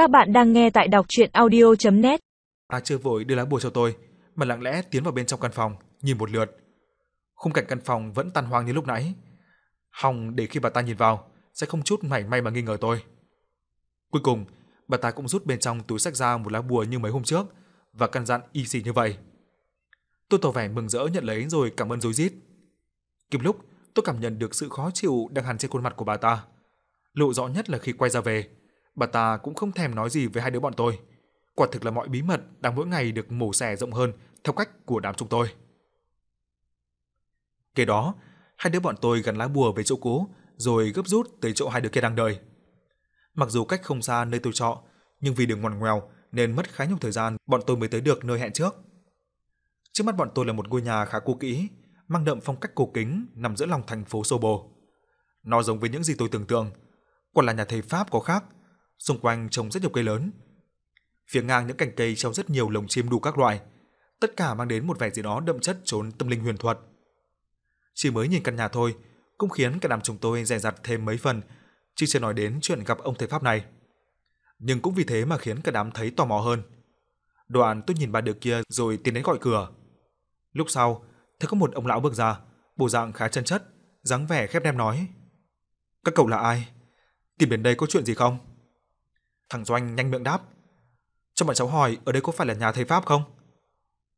Các bạn đang nghe tại đọc chuyện audio.net A à, chưa vội đưa lá bùa cho tôi, mà lặng lẽ tiến vào bên trong căn phòng, nhìn một lượt. Khung cảnh căn phòng vẫn tan hoang như lúc nãy. Hòng để khi bà ta nhìn vào, sẽ không chút mảy may mà nghi ngờ tôi. Cuối cùng, bà ta cũng rút bên trong túi sách ra một lá bùa như mấy hôm trước và căn dặn y xì như vậy. Tôi tỏ vẻ mừng rỡ nhận lấy rồi cảm ơn rối rít. Kịp lúc, tôi cảm nhận được sự khó chịu đang hằn trên khuôn mặt của bà ta. Lộ rõ nhất là khi quay ra về, bà ta cũng không thèm nói gì với hai đứa bọn tôi. Quả thực là mọi bí mật đang mỗi ngày được mổ xẻ rộng hơn theo cách của đám chúng tôi. Kế đó, hai đứa bọn tôi gắn lá bùa về chỗ cũ rồi gấp rút tới chỗ hai đứa kia đang đợi. Mặc dù cách không xa nơi tôi trọ, nhưng vì đường ngoằn ngoèo nên mất khá nhiều thời gian bọn tôi mới tới được nơi hẹn trước. Trước mắt bọn tôi là một ngôi nhà khá cũ kỹ, mang đậm phong cách cổ kính nằm giữa lòng thành phố xô bồ. Nó giống với những gì tôi tưởng tượng, quả là nhà thầy Pháp có khác, xung quanh trồng rất nhiều cây lớn. Phía ngang những cành cây treo rất nhiều lồng chim đủ các loại, tất cả mang đến một vẻ gì đó đậm chất trốn tâm linh huyền thuật. Chỉ mới nhìn căn nhà thôi, cũng khiến cả đám chúng tôi dè dặt thêm mấy phần, chứ chưa nói đến chuyện gặp ông thầy Pháp này. Nhưng cũng vì thế mà khiến cả đám thấy tò mò hơn. Đoạn tôi nhìn bà được kia rồi tiến đến gọi cửa. Lúc sau, thấy có một ông lão bước ra, bộ dạng khá chân chất, dáng vẻ khép nép nói: "Các cậu là ai? Tìm đến đây có chuyện gì không?" Thằng Doanh nhanh miệng đáp: "Cho bọn cháu hỏi, ở đây có phải là nhà thầy Pháp không?"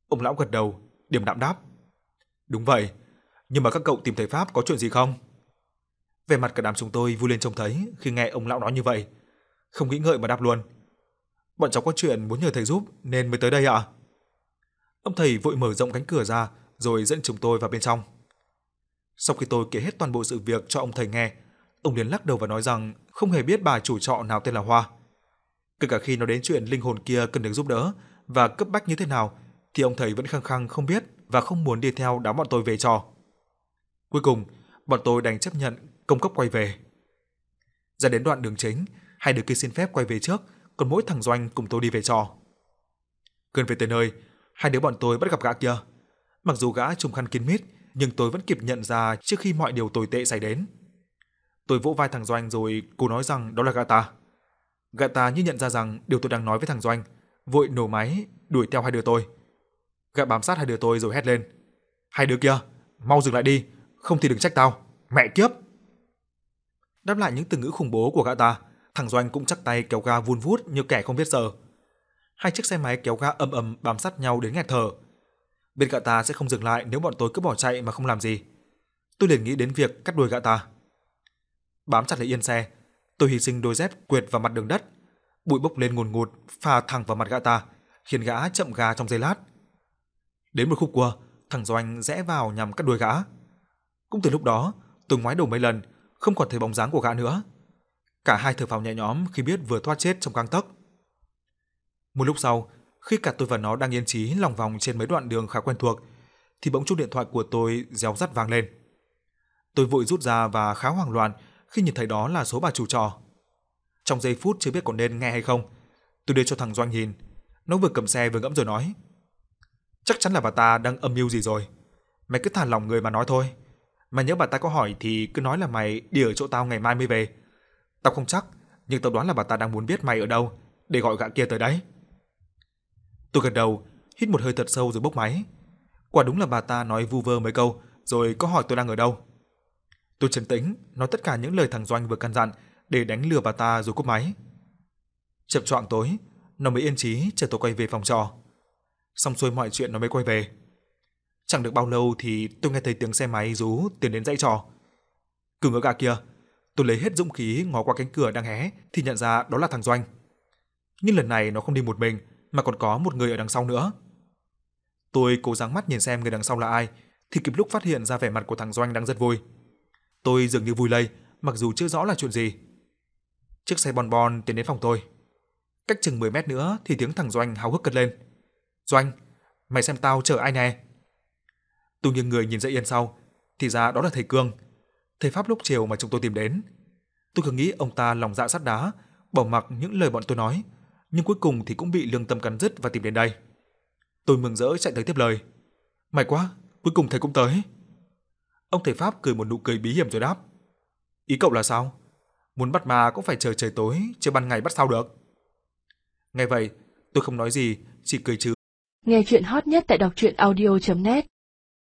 Ông lão gật đầu, điềm đạm đáp: "Đúng vậy, nhưng mà các cậu tìm thầy Pháp có chuyện gì không?" Vẻ mặt cả đám chúng tôi vui lên trông thấy khi nghe ông lão nói như vậy, không nghĩ ngợi mà đáp luôn: "Bọn cháu có chuyện muốn nhờ thầy giúp nên mới tới đây ạ." Ông thầy vội mở rộng cánh cửa ra rồi dẫn chúng tôi vào bên trong. Sau khi tôi kể hết toàn bộ sự việc cho ông thầy nghe, ông liền lắc đầu và nói rằng không hề biết bà chủ trọ nào tên là Hoa. Kể cả khi nó đến chuyện linh hồn kia cần được giúp đỡ và cấp bách như thế nào thì ông thầy vẫn khăng khăng không biết và không muốn đi theo đám bọn tôi về trò. Cuối cùng, bọn tôi đành chấp nhận công cấp quay về. Ra đến đoạn đường chính, hai đứa kia xin phép quay về trước, còn mỗi thằng Doanh cùng tôi đi về trò. Gần về tới nơi, hai đứa bọn tôi bắt gặp gã kia. Mặc dù gã trùm khăn kín mít, nhưng tôi vẫn kịp nhận ra trước khi mọi điều tồi tệ xảy đến. Tôi vỗ vai thằng Doanh rồi cô nói rằng đó là gã ta. Gã ta như nhận ra rằng điều tôi đang nói với thằng Doanh, vội nổ máy đuổi theo hai đứa tôi. Gã bám sát hai đứa tôi rồi hét lên: "Hai đứa kia, mau dừng lại đi, không thì đừng trách tao, mẹ kiếp." Đáp lại những từ ngữ khủng bố của gã ta, thằng Doanh cũng chắc tay kéo ga vun vút như kẻ không biết sợ. Hai chiếc xe máy kéo ga ầm ầm bám sát nhau đến nghẹt thở. Bên gã ta sẽ không dừng lại nếu bọn tôi cứ bỏ chạy mà không làm gì. Tôi liền nghĩ đến việc cắt đuôi gã ta. Bám chặt lấy yên xe, tôi hy sinh đôi dép quệt vào mặt đường đất. Bụi bốc lên ngùn ngụt, phà thẳng vào mặt gã ta, khiến gã chậm gà trong giây lát. Đến một khúc cua, thằng Doanh rẽ vào nhằm cắt đuôi gã. Cũng từ lúc đó, tôi ngoái đầu mấy lần, không còn thấy bóng dáng của gã nữa. Cả hai thở phào nhẹ nhõm khi biết vừa thoát chết trong gang tấc. Một lúc sau, khi cả tôi và nó đang yên trí lòng vòng trên mấy đoạn đường khá quen thuộc, thì bỗng chuông điện thoại của tôi réo rắt vang lên. Tôi vội rút ra và khá hoảng loạn khi nhìn thấy đó là số bà chủ trọ. Trong giây phút chưa biết có nên nghe hay không, tôi đưa cho thằng Doanh nhìn. Nó vừa cầm xe vừa ngẫm rồi nói: "Chắc chắn là bà ta đang âm mưu gì rồi. Mày cứ thả lòng người mà nói thôi. Mà nhớ bà ta có hỏi thì cứ nói là mày đi ở chỗ tao ngày mai mới về. Tao không chắc, nhưng tao đoán là bà ta đang muốn biết mày ở đâu để gọi gã kia tới đấy." Tôi gật đầu, hít một hơi thật sâu rồi bốc máy. Quả đúng là bà ta nói vu vơ mấy câu, rồi có hỏi tôi đang ở đâu. Tôi trấn tĩnh, nói tất cả những lời thằng Doanh vừa căn dặn để đánh lừa bà ta rồi cúp máy. Chập choạng tối, nó mới yên trí chờ tôi quay về phòng trọ. Xong xuôi mọi chuyện nó mới quay về. Chẳng được bao lâu thì tôi nghe thấy tiếng xe máy rú tiến đến dãy trọ. Cứ ngỡ gà kia, tôi lấy hết dũng khí ngó qua cánh cửa đang hé thì nhận ra đó là thằng Doanh. Nhưng lần này nó không đi một mình mà còn có một người ở đằng sau nữa. Tôi cố gắng mắt nhìn xem người đằng sau là ai, thì kịp lúc phát hiện ra vẻ mặt của thằng Doanh đang rất vui. Tôi dường như vui lây, mặc dù chưa rõ là chuyện gì. Chiếc xe bon bon tiến đến phòng tôi. Cách chừng 10 mét nữa thì tiếng thằng Doanh háo hức cất lên. "Doanh, mày xem tao chở ai nè?" Tôi nghiêng người nhìn ra yên sau, thì ra đó là thầy Cương, thầy pháp lúc chiều mà chúng tôi tìm đến. Tôi cứ nghĩ ông ta lòng dạ sắt đá, bỏ mặc những lời bọn tôi nói, nhưng cuối cùng thì cũng bị lương tâm cắn rứt và tìm đến đây. Tôi mừng rỡ chạy tới tiếp lời. May quá, cuối cùng thầy cũng tới. Ông thầy Pháp cười một nụ cười bí hiểm rồi đáp. Ý cậu là sao? Muốn bắt ma cũng phải chờ trời tối, chứ ban ngày bắt sao được. Nghe vậy, tôi không nói gì, chỉ cười trừ. Nghe chuyện hot nhất tại đọc truyện audio.net